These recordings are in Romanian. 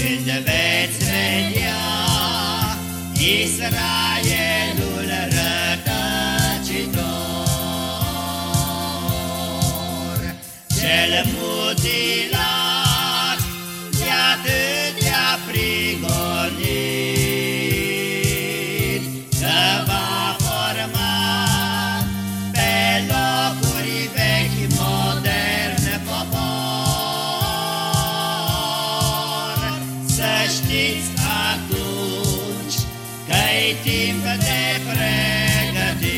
Când veți vedea Israelul rătăcitor. Cel mutilat că-i timp de pregătit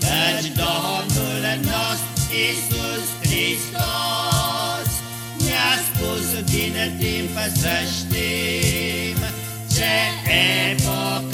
Căci Domnul nostru Iisus Hristos Ne-a spus din timp să știm Ce epocă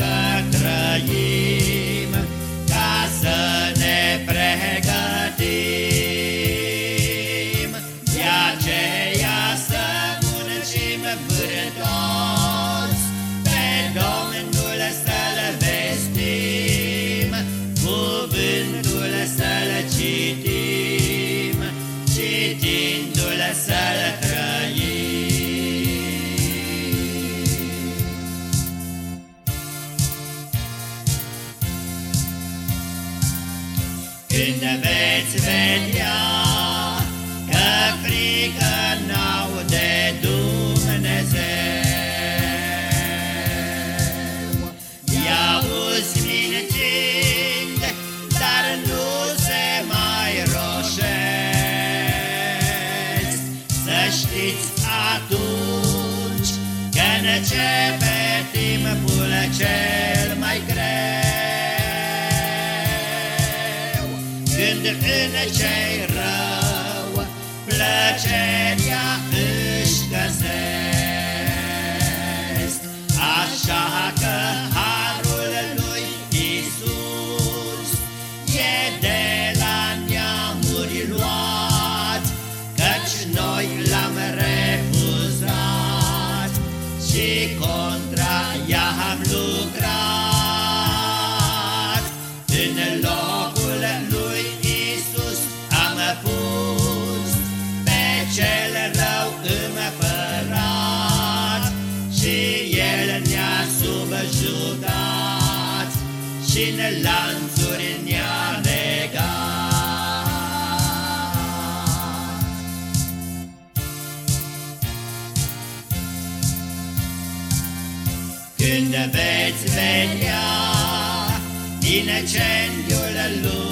citim Citindu-L să-L trăim. Când veți vedea știți atunci că începe timpul cel mai greu. Când în cei rău plăcerea cel rău împărat Și el ne-a subjugat și în lanțuri ne-a legat Când veți vedea incendiul lumii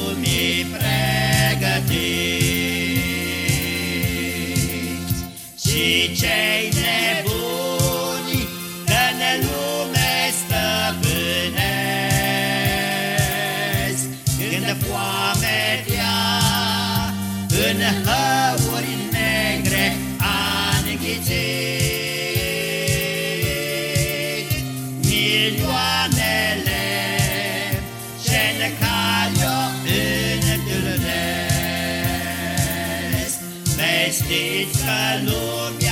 Și cei nebuni că în lume stăpânesc. Când foametea în hăuri negre a înghițit Milioanele ce-n cale-o întâlnesc Vestiți că lumea